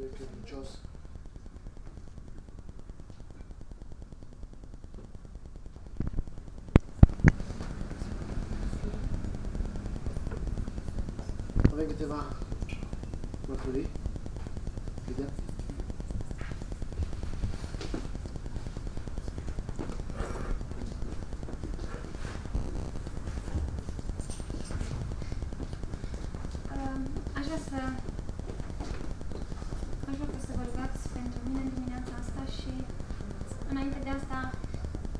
Dumnezeu e credincios. Avem câteva mărturii. Vedem? Um, Aș vrea să aș vrea să vă rugați pentru mine în dimineața asta și înainte de asta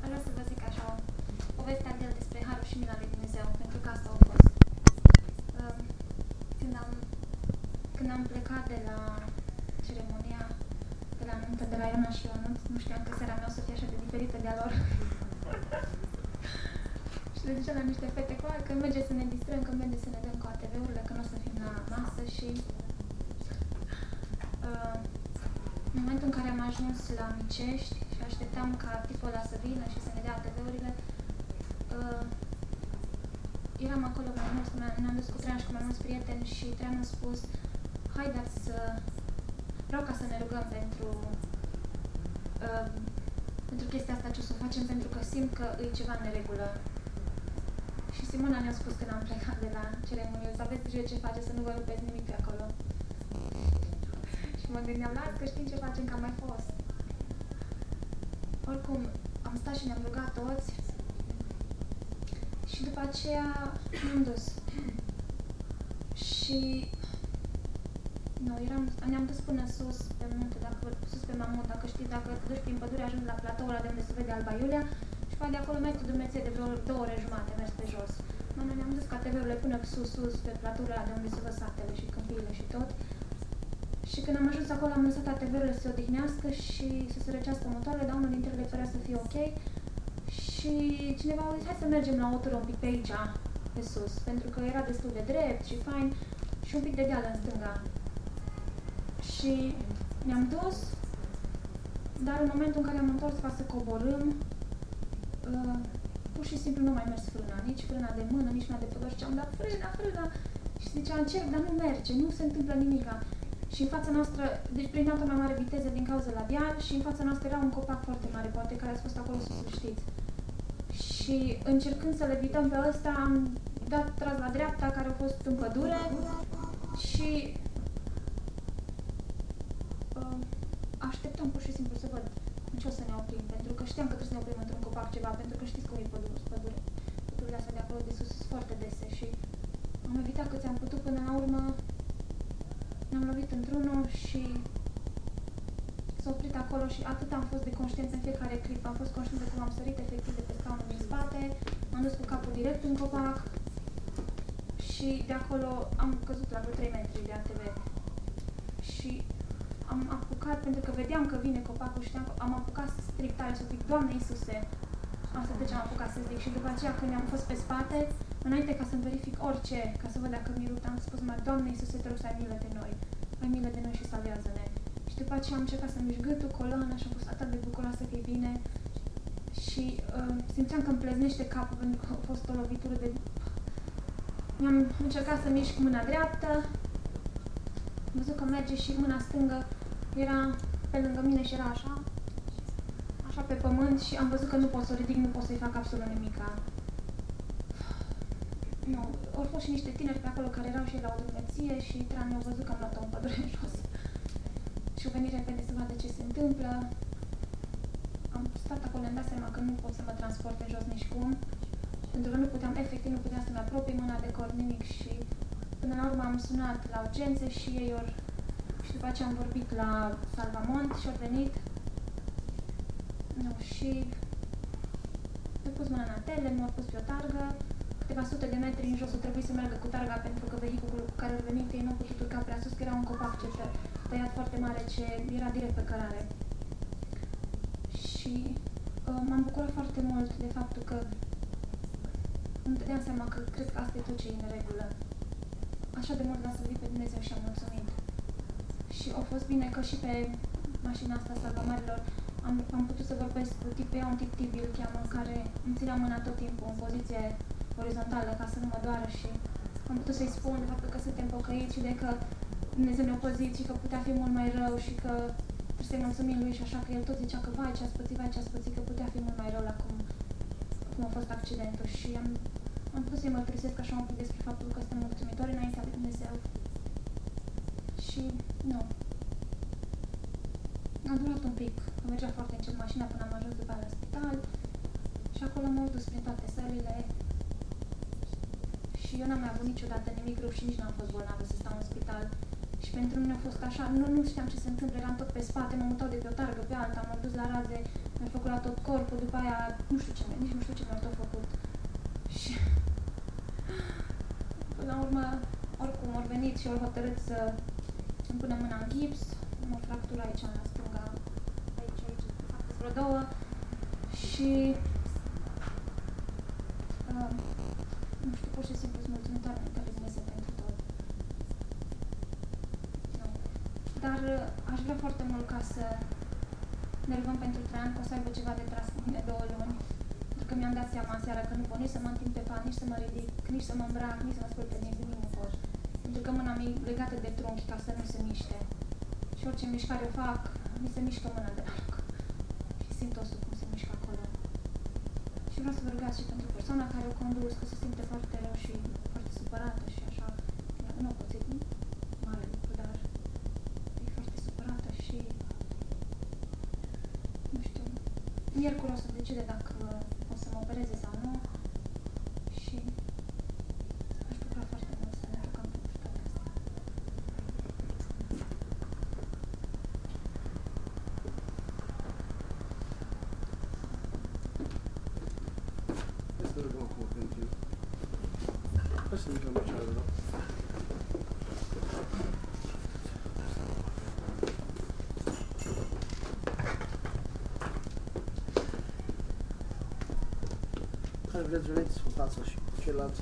aș vrea să vă zic așa o poveste al el despre Harul și Mila lui Dumnezeu, pentru că asta a fost. Um, Când am, când am plecat de la ceremonia de la nuntă de la Iona și Ionut, nu știam că seara mea o să fie așa de diferită de a lor. Și le ziceam la niște fete cu că merge să ne distrăm, că merge să ne dăm cu ATV-urile, că nu o să fim la masă și uh, în momentul în care am ajuns la Micești și așteptam ca tipul ăla să vină și să ne dea ATV-urile, uh, eram acolo cu mai mulți, ne- ne-am dus cu Trean și cu mai mulți prieteni și Trean a spus haideți să vreau ca să ne rugăm pentru uh, pentru chestia asta ce o să o facem pentru că simt că e ceva în neregulă și Simona ne-a spus când am plecat de la ceremonie, să aveți grijă ce face, să nu vă rupeți nimic pe acolo. și mă gândeam, las că știm ce facem, că am mai fost. Oricum, am stat și ne-am rugat toți și după aceea ne-am dus. și nu, eram, ne-am dus până sus pe munte, dacă, sus pe mamut, dacă știi, dacă te duci prin pădure, ajungi la platoul ăla de unde se vede Alba Iulia și pe de acolo mergi cu Dumnezeu de vreo două ore jumate, mergi pe jos. Noi noi ne-am dus ca TV-urile până sus, sus, pe platoul ăla de unde se văd satele și câmpiile și tot. Și când am ajuns acolo, am lăsat ATV-urile să se odihnească și să se răcească motoarele, dar unul dintre ele părea să fie ok. Și cineva a zis, hai să mergem la o tură un pic pe aici, pe sus, pentru că era destul de drept și fain și un pic de deal în stânga. Și ne-am dus, dar în momentul în care am întors ca să coborâm, uh, pur și simplu nu mai mers frâna, nici frâna de mână, nici frâna de pădor și am dat frâna, frâna și zicea încerc, dar nu merge, nu se întâmplă nimica. Și în fața noastră, deci prin o mai mare viteză din cauza la deal și în fața noastră era un copac foarte mare, poate care ați fost acolo sus, să știți. Și încercând să le evităm pe ăsta, am dat tras la dreapta, care a fost în pădure și uh, așteptam pur și simplu să văd în ce o să ne oprim, pentru că știam că trebuie să ne oprim într-un copac ceva, pentru că știți cum e pădure, pădure. Pădurile astea de acolo de sus sunt foarte dese și am evitat cât am putut până la urmă ne-am lovit într-unul și s-a oprit acolo și atât am fost de conștient în fiecare clip. Am fost conștient de cum am sărit efectiv de pe scaunul din spate, m-am dus cu capul direct în copac și de acolo am căzut la vreo 3 metri de ATV. Și am apucat, pentru că vedeam că vine copacul și am- am apucat să strig tare să zic, Doamne Iisuse, asta de ce am apucat să zic. Și după aceea când am fost pe spate, înainte ca să-mi verific orice, ca să văd dacă mi rupt, am spus mai, Doamne Iisuse, te rog să ai milă de noi. Ai milă de noi și salvează-ne. Și după aceea am încercat să mișc gâtul, coloana și am fost atât de bucuroasă că e bine. Și uh, simțeam că îmi pleznește capul pentru că a fost o lovitură de... Mi-am încercat să mișc mâna dreaptă, am văzut că merge și mâna stângă era pe lângă mine și era așa, așa pe pământ și am văzut că nu pot să o ridic, nu pot să-i fac absolut nimica. Nu, au fost și niște tineri pe acolo care erau și ei la o drumeție și Tran mi-au văzut că am luat-o în pădure jos. Și au venit repede să vadă ce se întâmplă. Am stat acolo, am dat seama că nu pot să mă transport pe jos nici cum. Pentru că nu puteam, efectiv, nu puteam să-mi apropii mâna de corp, nimic și până la urmă am sunat la urgențe și ei ori și după aceea am vorbit la Salvamont și au venit. Nu, și mi-au pus mâna în atele, mi-au pus pe o targă, câteva sute de metri în jos o trebuie să meargă cu targa pentru că vehiculul cu care au venit ei nu au putut urca prea sus, că era un copac ce tă- tăiat foarte mare ce era direct pe cărare. Și uh, m-am bucurat foarte mult de faptul că îmi dădeam seama că cred că asta e tot ce e în regulă. Așa de mult l-am slăvit pe Dumnezeu și am mulțumit. Și a fost bine că și pe mașina asta salvamarilor am, am putut să vorbesc cu tip, ea un tip tibil, îl cheamă, care îmi ținea mâna tot timpul în poziție orizontală ca să nu mă doară și am putut să-i spun de faptul că suntem pocăiți și de că Dumnezeu ne-a păzit și că putea fi mult mai rău și că trebuie să-i mulțumim lui și așa că el tot zicea că vai ce-ați pățit, vai ce-ați pățit, că putea fi mult mai rău la cum, cum a fost accidentul și am, am putut să-i mărturisesc așa un pic despre faptul că suntem mulțumitori înaintea lui Dumnezeu. Și nu. A durat un pic, că mergea foarte încet mașina până am ajuns după aia la spital și acolo m-au dus prin toate sălile și eu n-am mai avut niciodată nimic rău și nici n-am fost bolnavă să stau în spital. Și pentru mine a fost așa, nu, nu știam ce se întâmplă, eram tot pe spate, mă mutau de pe o targă pe alta, m-am dus la raze, mi-au făcut la tot corpul, după aia nu știu ce, nici nu știu ce mi-au tot făcut. Și până la urmă, oricum, au venit și au hotărât să îmi pună mâna în gips, am o fractură aici, la stânga, aici, aici, fac vreo două și uh, nu știu, pur și simplu sunt mulțumitoare înaintea lui Dumnezeu aș vrea foarte mult ca să ne rugăm pentru Traian, că o să aibă ceva de tras cu mine două luni. Pentru că mi-am dat seama seara că nu pot nici să mă întind pe pat, nici să mă ridic, nici să mă îmbrac, nici să mă spăl pe nimic, nu pot. Pentru că mâna mi e legată de trunchi ca să nu se miște. Și orice mișcare o fac, mi se mișcă mâna de la loc. Și simt osul cum se mișcă acolo. Și vreau să vă rugați și pentru persoana care o condus, că se simte foarte rău și foarte supărată și așa. Nu o pățit mare lucru, dar e foarte supărată și nu știu, miercuri o să decide dacă o să mă opereze sau nu și aș bucura foarte mult să ne rugăm pentru toate astea. Hai să ne rugăm acum pentru el. Hai să ne rugăm aici, la Care vreți, veniți în fața și ceilalți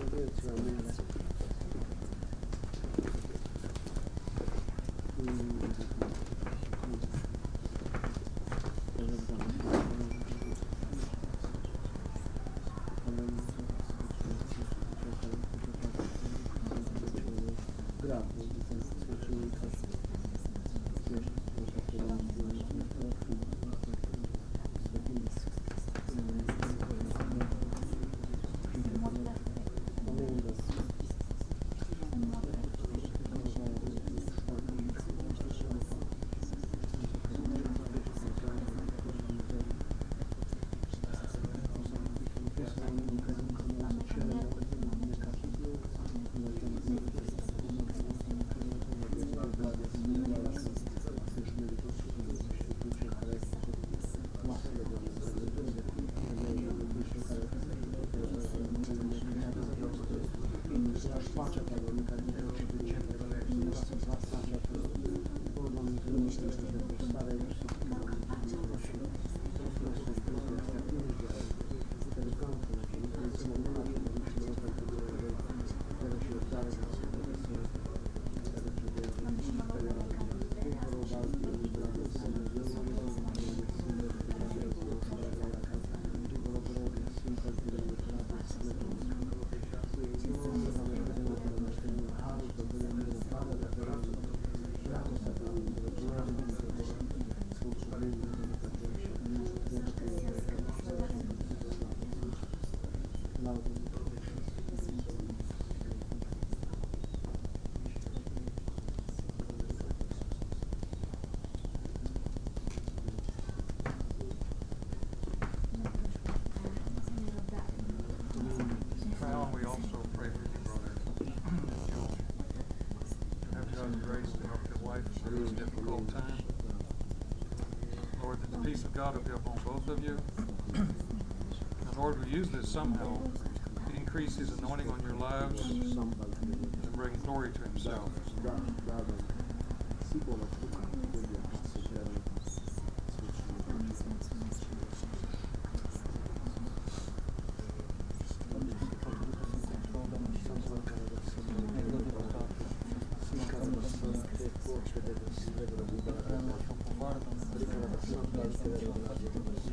veniți la mine. Now, peace of God will be upon both of you. And Lord, we use this somehow to increase His anointing on your lives and bring glory to Himself. Thank you.